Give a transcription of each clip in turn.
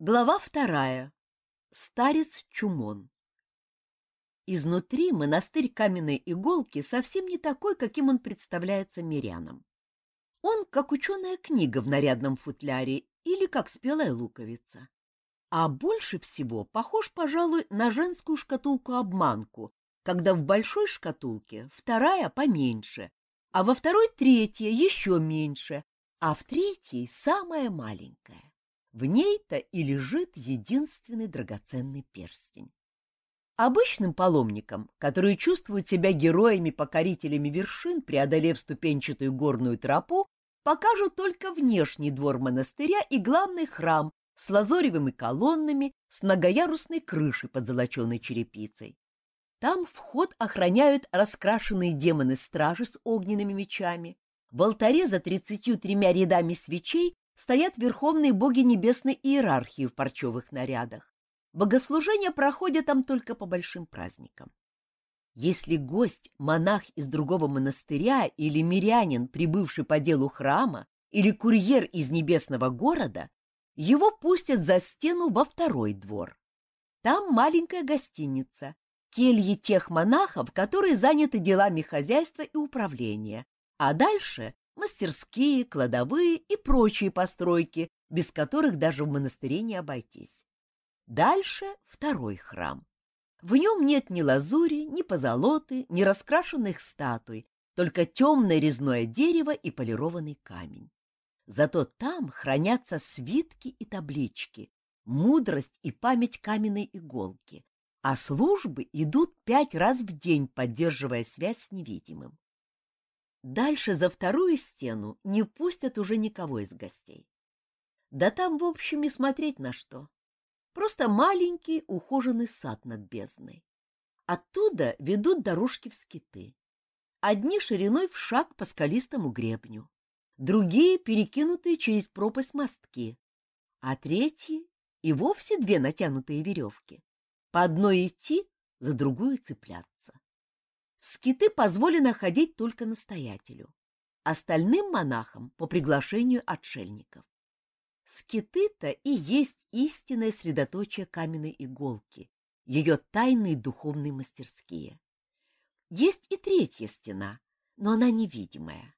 Глава вторая. Старец Чумон. Изнутри монастырь каменной иголки совсем не такой, каким он представляется мирянам. Он как ученая книга в нарядном футляре или как спелая луковица. А больше всего похож, пожалуй, на женскую шкатулку-обманку, когда в большой шкатулке вторая поменьше, а во второй третья еще меньше, а в третьей самая маленькая. В ней-то и лежит единственный драгоценный перстень. Обычным паломникам, которые чувствуют себя героями-покорителями вершин, преодолев ступенчатую горную тропу, покажут только внешний двор монастыря и главный храм с лазоревыми колоннами, с многоярусной крышей под золоченой черепицей. Там вход охраняют раскрашенные демоны-стражи с огненными мечами. В алтаре за тридцатью тремя рядами свечей стоят верховные боги небесной иерархии в парчевых нарядах. Богослужения проходят там только по большим праздникам. Если гость — монах из другого монастыря или мирянин, прибывший по делу храма, или курьер из небесного города, его пустят за стену во второй двор. Там маленькая гостиница, кельи тех монахов, которые заняты делами хозяйства и управления, а дальше мастерские, кладовые и прочие постройки, без которых даже в монастыре не обойтись. Дальше второй храм. В нем нет ни лазури, ни позолоты, ни раскрашенных статуй, только темное резное дерево и полированный камень. Зато там хранятся свитки и таблички, мудрость и память каменной иголки, а службы идут пять раз в день, поддерживая связь с невидимым. Дальше за вторую стену не пустят уже никого из гостей. Да там, в общем, и смотреть на что. Просто маленький ухоженный сад над бездной. Оттуда ведут дорожки в скиты. Одни шириной в шаг по скалистому гребню, другие перекинутые через пропасть мостки, а третьи и вовсе две натянутые веревки. По одной идти, за другую цепляться. В скиты позволено ходить только настоятелю, остальным монахам по приглашению отшельников. Скиты-то и есть истинное средоточие каменной иголки, ее тайные духовные мастерские. Есть и третья стена, но она невидимая.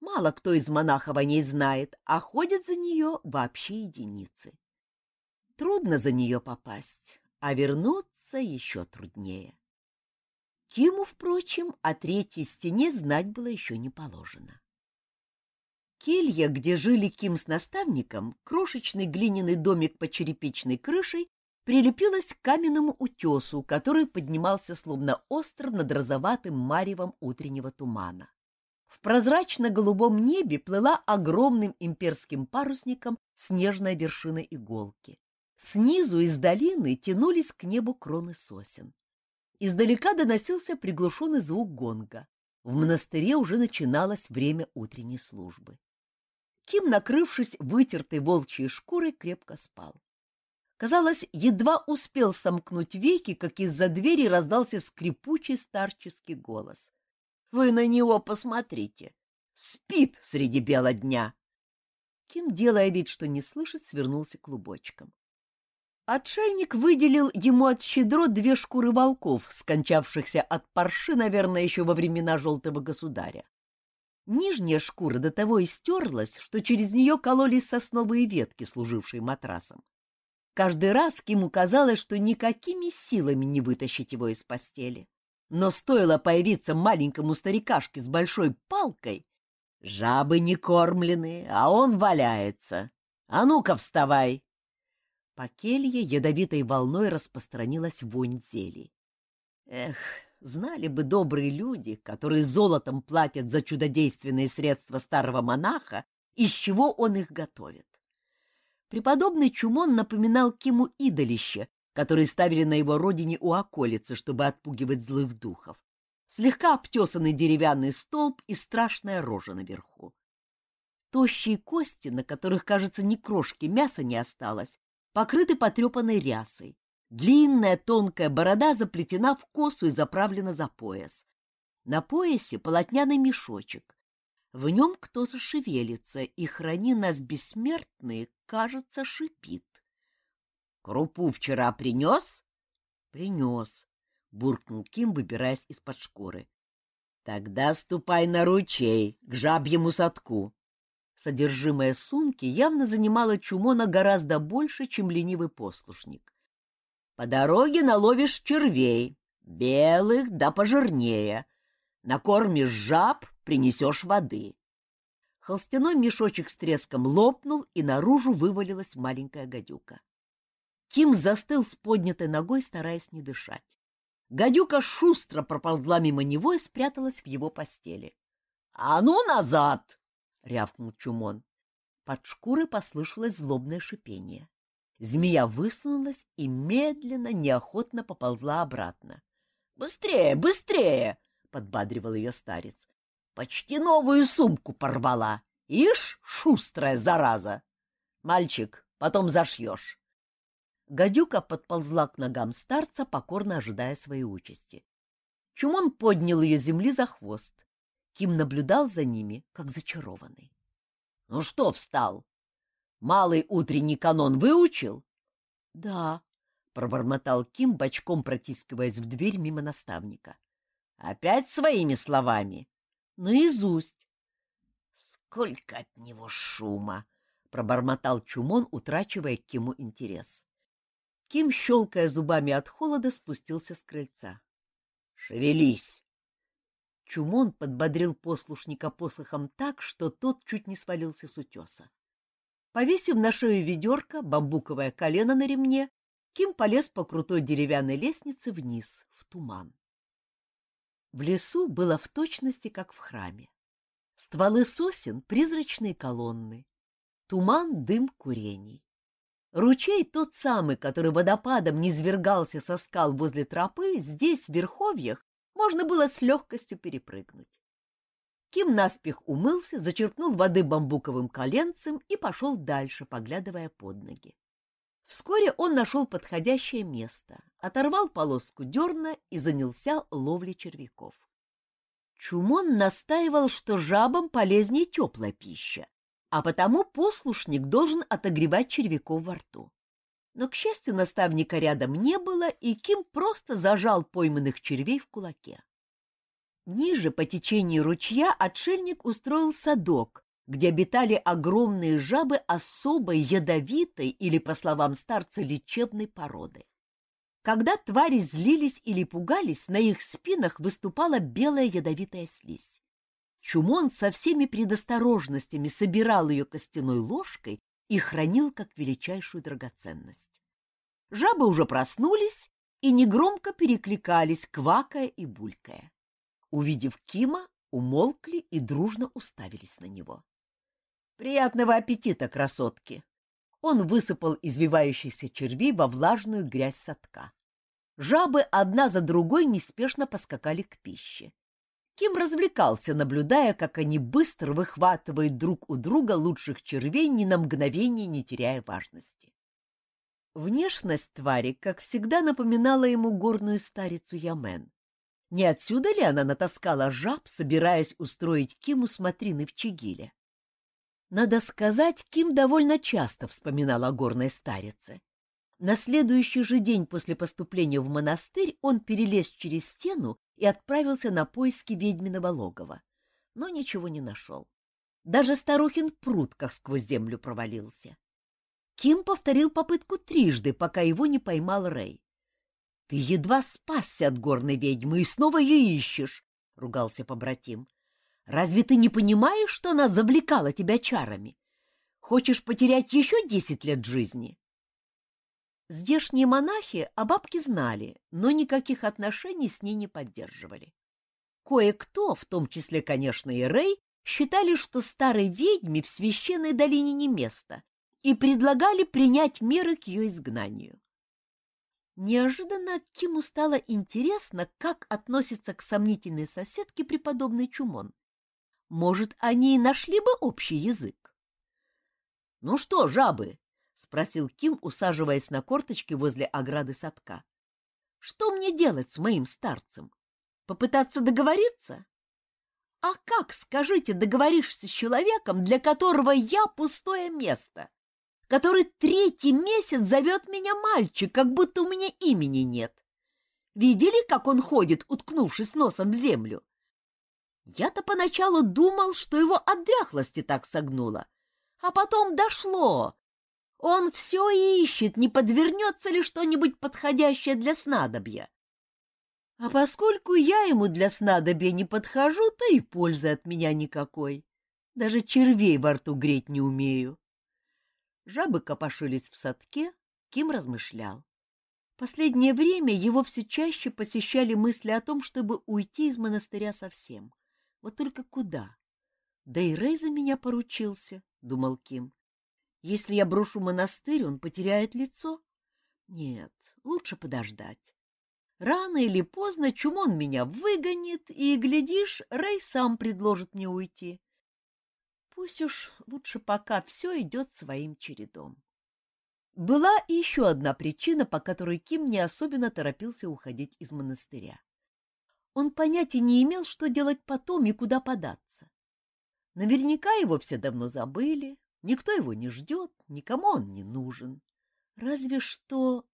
Мало кто из монахов о ней знает, а ходят за нее вообще единицы. Трудно за нее попасть, а вернуться еще труднее. Киму, впрочем, о третьей стене знать было еще не положено. Келья, где жили Ким с наставником, крошечный глиняный домик под черепичной крышей, прилепилась к каменному утесу, который поднимался словно остров над розоватым маревом утреннего тумана. В прозрачно-голубом небе плыла огромным имперским парусником снежная вершина иголки. Снизу из долины тянулись к небу кроны сосен. Издалека доносился приглушенный звук гонга. В монастыре уже начиналось время утренней службы. Ким, накрывшись вытертой волчьей шкурой, крепко спал. Казалось, едва успел сомкнуть веки, как из-за двери раздался скрипучий старческий голос. Вы на него посмотрите. Спит среди бела дня. Ким, делая вид, что не слышит, свернулся клубочком. Отшельник выделил ему от щедро две шкуры волков, скончавшихся от парши, наверное, еще во времена желтого государя. Нижняя шкура до того истерлась, что через нее кололись сосновые ветки, служившие матрасом. Каждый раз Киму казалось, что никакими силами не вытащить его из постели. Но стоило появиться маленькому старикашке с большой палкой, жабы не кормлены, а он валяется. А ну-ка вставай! По келье ядовитой волной распространилась вонь зелий. Эх, знали бы добрые люди, которые золотом платят за чудодейственные средства старого монаха, из чего он их готовит. Преподобный Чумон напоминал Киму идолище, которые ставили на его родине у околицы, чтобы отпугивать злых духов. Слегка обтесанный деревянный столб и страшная рожа наверху. Тощие кости, на которых, кажется, ни крошки мяса не осталось, покрыты потрепанной рясой. Длинная тонкая борода заплетена в косу и заправлена за пояс. На поясе полотняный мешочек. В нем кто-то шевелится, и храни нас бессмертные, кажется, шипит. Крупу вчера принес? Принес, буркнул Ким, выбираясь из-под шкуры. Тогда ступай на ручей, к жабьему садку. Содержимое сумки явно занимало Чумона гораздо больше, чем ленивый послушник. По дороге наловишь червей, белых да пожирнее. Накормишь жаб, принесешь воды. Холстяной мешочек с треском лопнул, и наружу вывалилась маленькая гадюка. Ким застыл с поднятой ногой, стараясь не дышать. Гадюка шустро проползла мимо него и спряталась в его постели. — А ну назад! — рявкнул Чумон. Под шкурой послышалось злобное шипение. Змея высунулась и медленно, неохотно поползла обратно. — Быстрее, быстрее! — подбадривал ее старец. — Почти новую сумку порвала. Ишь, шустрая зараза! Мальчик, потом зашьешь. Гадюка подползла к ногам старца, покорно ожидая своей участи. Чумон поднял ее земли за хвост. Ким наблюдал за ними, как зачарованный. — Ну что встал? Малый утренний канон выучил? — Да, — пробормотал Ким, бочком протискиваясь в дверь мимо наставника. — Опять своими словами? — Наизусть. — Сколько от него шума! — пробормотал Чумон, утрачивая к Киму интерес. Ким, щелкая зубами от холода, спустился с крыльца. — Шевелись! Чумон подбодрил послушника посохом так, что тот чуть не свалился с утеса. Повесив на шею ведерко, бамбуковое колено на ремне, Ким полез по крутой деревянной лестнице вниз, в туман. В лесу было в точности, как в храме. Стволы сосен — призрачные колонны, туман — дым курений. Ручей тот самый, который водопадом низвергался со скал возле тропы, здесь, в верховьях, можно было с легкостью перепрыгнуть. Ким наспех умылся, зачерпнул воды бамбуковым коленцем и пошел дальше, поглядывая под ноги. Вскоре он нашел подходящее место, оторвал полоску дерна и занялся ловлей червяков. Чумон настаивал, что жабам полезнее теплая пища, а потому послушник должен отогревать червяков во рту. Но, к счастью, наставника рядом не было, и Ким просто зажал пойманных червей в кулаке. Ниже по течению ручья отшельник устроил садок, где обитали огромные жабы особой ядовитой или, по словам старца, лечебной породы. Когда твари злились или пугались, на их спинах выступала белая ядовитая слизь. Чумон со всеми предосторожностями собирал ее костяной ложкой и хранил как величайшую драгоценность. Жабы уже проснулись и негромко перекликались, квакая и булькая. Увидев Кима, умолкли и дружно уставились на него. «Приятного аппетита, красотки!» Он высыпал извивающихся червей во влажную грязь садка. Жабы одна за другой неспешно поскакали к пище. Ким развлекался, наблюдая, как они быстро выхватывают друг у друга лучших червей, ни на мгновение не теряя важности. Внешность твари, как всегда, напоминала ему горную старицу Ямен. Не отсюда ли она натаскала жаб, собираясь устроить Киму смотрины в Чигиле? Надо сказать, Ким довольно часто вспоминал о горной старице. На следующий же день после поступления в монастырь он перелез через стену и отправился на поиски ведьминого логова, но ничего не нашел. Даже старухин пруд как сквозь землю провалился. Ким повторил попытку трижды, пока его не поймал Рэй. — Ты едва спасся от горной ведьмы и снова ее ищешь, — ругался побратим. — Разве ты не понимаешь, что она завлекала тебя чарами? Хочешь потерять еще десять лет жизни? Здешние монахи о бабке знали, но никаких отношений с ней не поддерживали. Кое-кто, в том числе, конечно, и Рэй, считали, что старой ведьме в священной долине не место, и предлагали принять меры к ее изгнанию. Неожиданно Киму стало интересно, как относится к сомнительной соседке преподобный Чумон. Может, они и нашли бы общий язык? — Ну что, жабы, — спросил Ким, усаживаясь на корточки возле ограды садка. — Что мне делать с моим старцем? Попытаться договориться? — А как, скажите, договоришься с человеком, для которого я пустое место? который третий месяц зовет меня мальчик, как будто у меня имени нет. Видели, как он ходит, уткнувшись носом в землю? Я-то поначалу думал, что его от дряхлости так согнуло, а потом дошло. Он все ищет, не подвернется ли что-нибудь подходящее для снадобья. А поскольку я ему для снадобья не подхожу, то и пользы от меня никакой. Даже червей во рту греть не умею. Жабы копошились в садке, Ким размышлял. Последнее время его все чаще посещали мысли о том, чтобы уйти из монастыря совсем. Вот только куда? Да и Рей за меня поручился, — думал Ким. Если я брошу монастырь, он потеряет лицо. Нет, лучше подождать. Рано или поздно Чумон меня выгонит, и, глядишь, Рэй сам предложит мне уйти. Пусть уж лучше пока все идет своим чередом. Была еще одна причина, по которой Ким не особенно торопился уходить из монастыря. Он понятия не имел, что делать потом и куда податься. Наверняка его все давно забыли, никто его не ждет, никому он не нужен. Разве что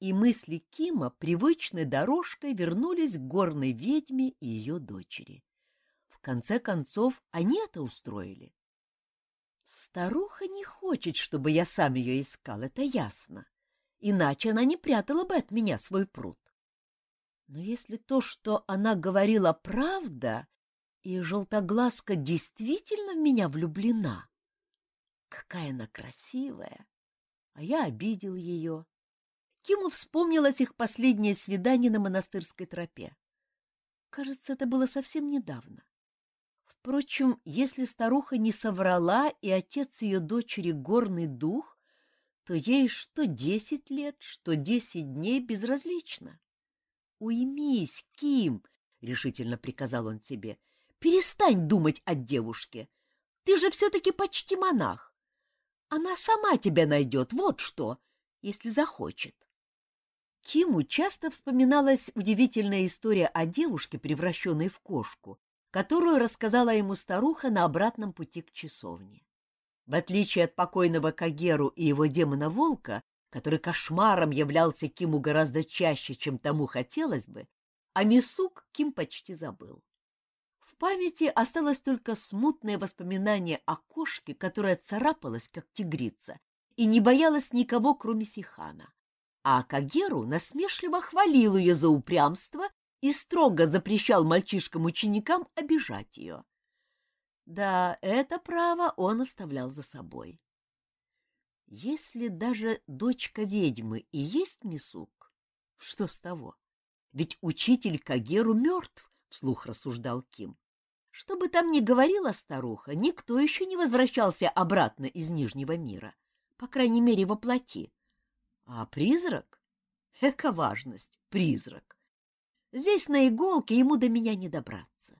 и мысли Кима привычной дорожкой вернулись к горной ведьме и ее дочери. В конце концов, они это устроили. Старуха не хочет, чтобы я сам ее искал, это ясно. Иначе она не прятала бы от меня свой пруд. Но если то, что она говорила, правда, и желтоглазка действительно в меня влюблена, какая она красивая, а я обидел ее, Киму вспомнилось их последнее свидание на монастырской тропе. Кажется, это было совсем недавно. Впрочем, если старуха не соврала, и отец ее дочери горный дух, то ей что десять лет, что десять дней безразлично. — Уймись, Ким, — решительно приказал он себе, — перестань думать о девушке. Ты же все-таки почти монах. Она сама тебя найдет, вот что, если захочет. Киму часто вспоминалась удивительная история о девушке, превращенной в кошку, которую рассказала ему старуха на обратном пути к часовне. В отличие от покойного Кагеру и его демона-волка, который кошмаром являлся Киму гораздо чаще, чем тому хотелось бы, а Мисук Ким почти забыл. В памяти осталось только смутное воспоминание о кошке, которая царапалась, как тигрица, и не боялась никого, кроме Сихана а Кагеру насмешливо хвалил ее за упрямство и строго запрещал мальчишкам-ученикам обижать ее. Да, это право он оставлял за собой. Если даже дочка ведьмы и есть Мисук, что с того? Ведь учитель Кагеру мертв, — вслух рассуждал Ким. Что бы там ни говорила старуха, никто еще не возвращался обратно из Нижнего мира, по крайней мере, во плоти. А призрак? Эка важность, призрак. Здесь на иголке ему до меня не добраться.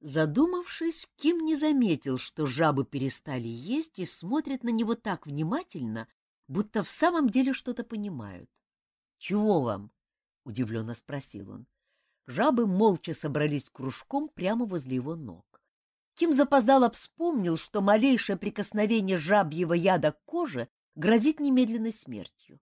Задумавшись, Ким не заметил, что жабы перестали есть и смотрят на него так внимательно, будто в самом деле что-то понимают. — Чего вам? — удивленно спросил он. Жабы молча собрались кружком прямо возле его ног. Ким запоздало вспомнил, что малейшее прикосновение жабьего яда к коже грозит немедленной смертью.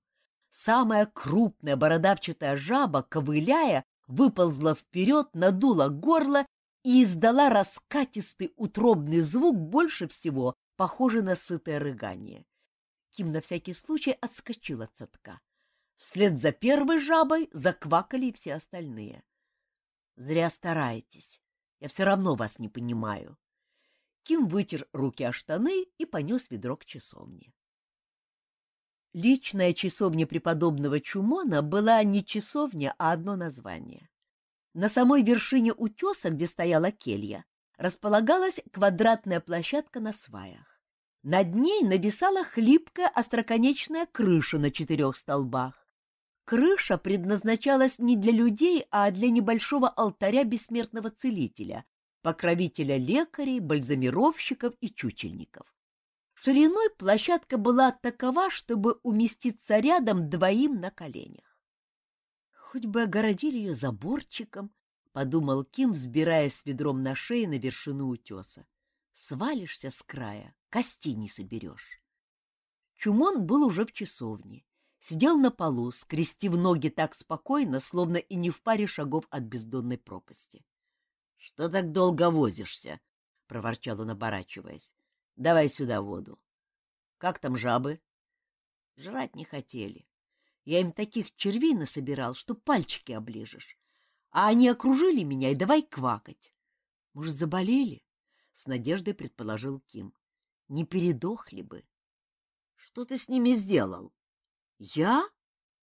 Самая крупная бородавчатая жаба, ковыляя, выползла вперед, надула горло и издала раскатистый утробный звук, больше всего похожий на сытое рыгание. Ким на всякий случай отскочил от цатка. Вслед за первой жабой заквакали все остальные. — Зря стараетесь. Я все равно вас не понимаю. Ким вытер руки о штаны и понес ведро к часовне. Личная часовня преподобного Чумона была не часовня, а одно название. На самой вершине утеса, где стояла келья, располагалась квадратная площадка на сваях. Над ней нависала хлипкая остроконечная крыша на четырех столбах. Крыша предназначалась не для людей, а для небольшого алтаря бессмертного целителя, покровителя лекарей, бальзамировщиков и чучельников. Шириной площадка была такова, чтобы уместиться рядом двоим на коленях. Хоть бы огородили ее заборчиком, — подумал Ким, взбираясь с ведром на шее на вершину утеса. Свалишься с края, кости не соберешь. Чумон был уже в часовне. Сидел на полу, скрестив ноги так спокойно, словно и не в паре шагов от бездонной пропасти. — Что так долго возишься? — проворчал он, оборачиваясь. — Давай сюда воду. — Как там жабы? — Жрать не хотели. Я им таких червей насобирал, что пальчики оближешь. А они окружили меня и давай квакать. Может, заболели? — с надеждой предположил Ким. — Не передохли бы. — Что ты с ними сделал? — Я?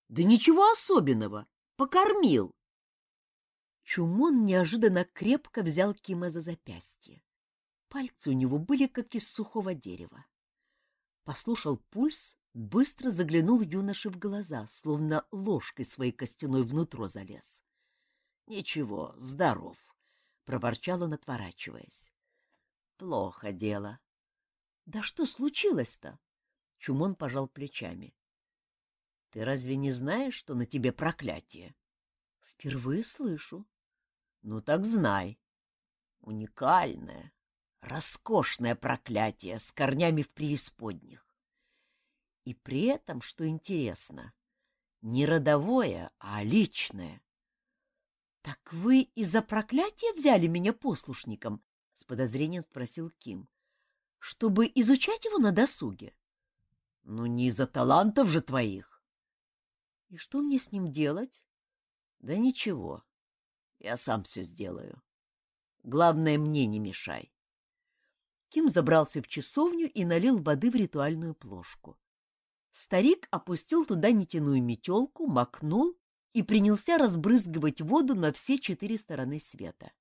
Да ничего особенного. Покормил. Чумон неожиданно крепко взял Кима за запястье. Пальцы у него были как из сухого дерева. Послушал пульс, быстро заглянул юноше в глаза, словно ложкой своей костяной внутрь залез. — Ничего, здоров, — проворчал он, отворачиваясь. — Плохо дело. — Да что случилось-то? Чумон пожал плечами. — Ты разве не знаешь, что на тебе проклятие? — Впервые слышу. — Ну так знай. Уникальное, роскошное проклятие с корнями в преисподних. И при этом, что интересно, не родовое, а личное. — Так вы из-за проклятия взяли меня послушником? — с подозрением спросил Ким. — Чтобы изучать его на досуге? — Ну, не из-за талантов же твоих. — И что мне с ним делать? — Да ничего, я сам все сделаю. Главное, мне не мешай. Ким забрался в часовню и налил воды в ритуальную плошку. Старик опустил туда нетяную метелку, макнул и принялся разбрызгивать воду на все четыре стороны света.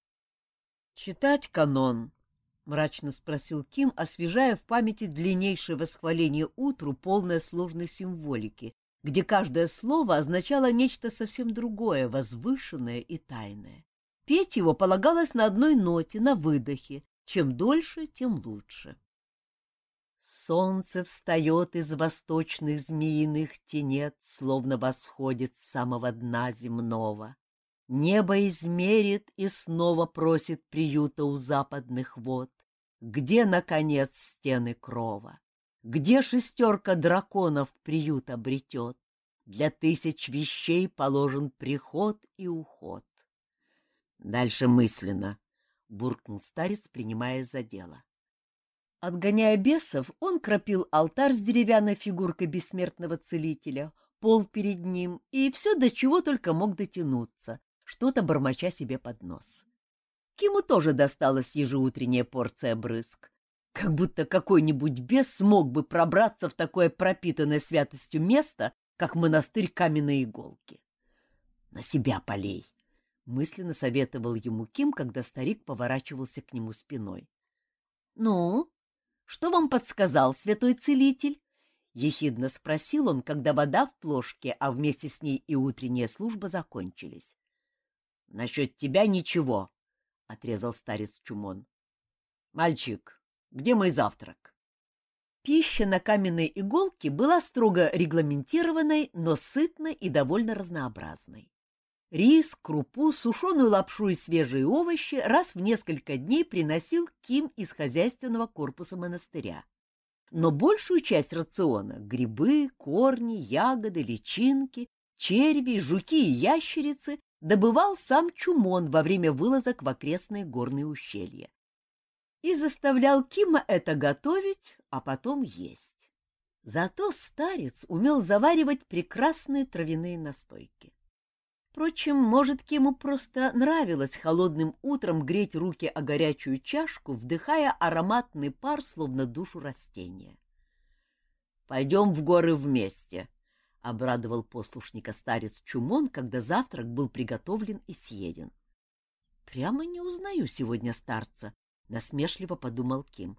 — Читать канон? — мрачно спросил Ким, освежая в памяти длиннейшее восхваление утру, полное сложной символики, где каждое слово означало нечто совсем другое, возвышенное и тайное. Петь его полагалось на одной ноте, на выдохе, чем дольше, тем лучше. Солнце встает из восточных змеиных тенет, Словно восходит с самого дна земного. Небо измерит и снова просит приюта у западных вод. Где, наконец, стены крова? Где шестерка драконов приют обретет? Для тысяч вещей положен приход и уход. Дальше мысленно, буркнул старец, принимая за дело. Отгоняя бесов, он кропил алтарь с деревянной фигуркой бессмертного целителя, пол перед ним и все, до чего только мог дотянуться, что-то бормоча себе под нос. Киму тоже досталась ежеутренняя порция брызг. Как будто какой-нибудь бес смог бы пробраться в такое пропитанное святостью место, как монастырь каменной иголки. На себя полей, — мысленно советовал ему Ким, когда старик поворачивался к нему спиной. — Ну, что вам подсказал святой целитель? — ехидно спросил он, когда вода в плошке, а вместе с ней и утренняя служба закончились. — Насчет тебя ничего, — отрезал старец Чумон. — Мальчик, где мой завтрак? Пища на каменной иголке была строго регламентированной, но сытной и довольно разнообразной. Рис, крупу, сушеную лапшу и свежие овощи раз в несколько дней приносил Ким из хозяйственного корпуса монастыря. Но большую часть рациона — грибы, корни, ягоды, личинки, черви, жуки и ящерицы — добывал сам Чумон во время вылазок в окрестные горные ущелья. И заставлял Кима это готовить, а потом есть. Зато старец умел заваривать прекрасные травяные настойки. Впрочем, может, Киму просто нравилось холодным утром греть руки о горячую чашку, вдыхая ароматный пар, словно душу растения. — Пойдем в горы вместе, — обрадовал послушника старец Чумон, когда завтрак был приготовлен и съеден. — Прямо не узнаю сегодня старца, — насмешливо подумал Ким.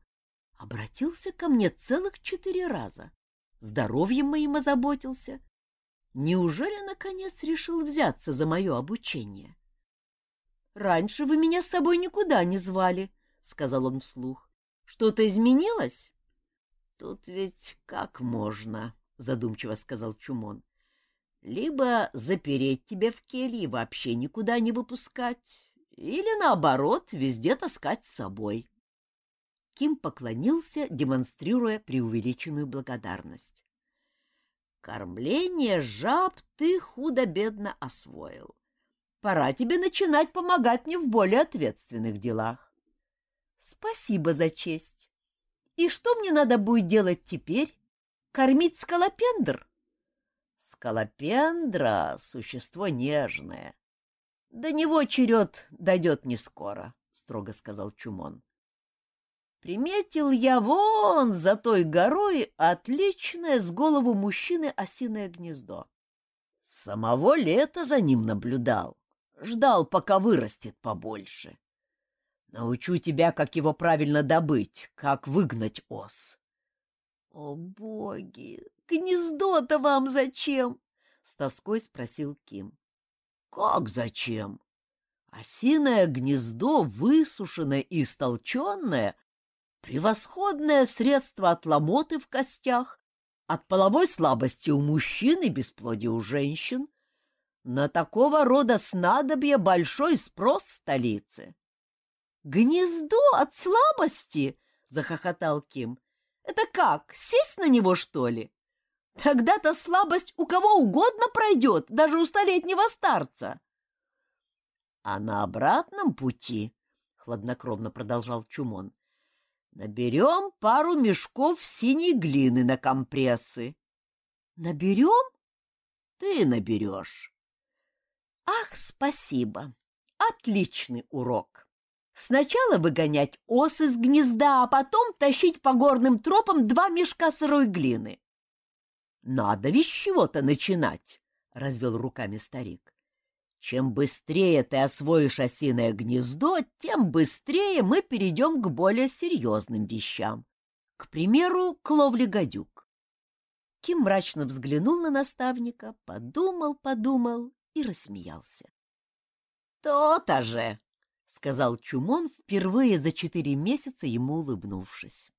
Обратился ко мне целых четыре раза. Здоровьем моим озаботился, Неужели, наконец, решил взяться за мое обучение? — Раньше вы меня с собой никуда не звали, — сказал он вслух. — Что-то изменилось? — Тут ведь как можно, — задумчиво сказал Чумон. — Либо запереть тебя в келье и вообще никуда не выпускать, или, наоборот, везде таскать с собой. Ким поклонился, демонстрируя преувеличенную благодарность. Кормление жаб ты худо-бедно освоил. Пора тебе начинать помогать мне в более ответственных делах. Спасибо за честь. И что мне надо будет делать теперь? Кормить скалопендр? Скалопендра — существо нежное. До него черед дойдет не скоро, — строго сказал Чумон. Приметил я вон за той горой отличное с голову мужчины осиное гнездо. самого лета за ним наблюдал, ждал, пока вырастет побольше. Научу тебя, как его правильно добыть, как выгнать ос. — О, боги! Гнездо-то вам зачем? — с тоской спросил Ким. — Как зачем? Осиное гнездо, высушенное и истолченное, превосходное средство от ломоты в костях, от половой слабости у мужчин и бесплодия у женщин. На такого рода снадобье большой спрос в столице. Гнездо от слабости? захохотал Ким. Это как, сесть на него, что ли? Тогда-то слабость у кого угодно пройдет, даже у столетнего старца. А на обратном пути, хладнокровно продолжал Чумон, наберем пару мешков синей глины на компрессы. Наберем? Ты наберешь. Ах, спасибо. Отличный урок. Сначала выгонять ос из гнезда, а потом тащить по горным тропам два мешка сырой глины. — Надо ведь чего-то начинать, — развел руками старик. — Чем быстрее ты освоишь осиное гнездо, тем быстрее мы перейдем к более серьезным вещам. К примеру, к ловле гадюк. Ким мрачно взглянул на наставника, подумал, подумал и рассмеялся. — То-то же! — сказал Чумон, впервые за четыре месяца ему улыбнувшись.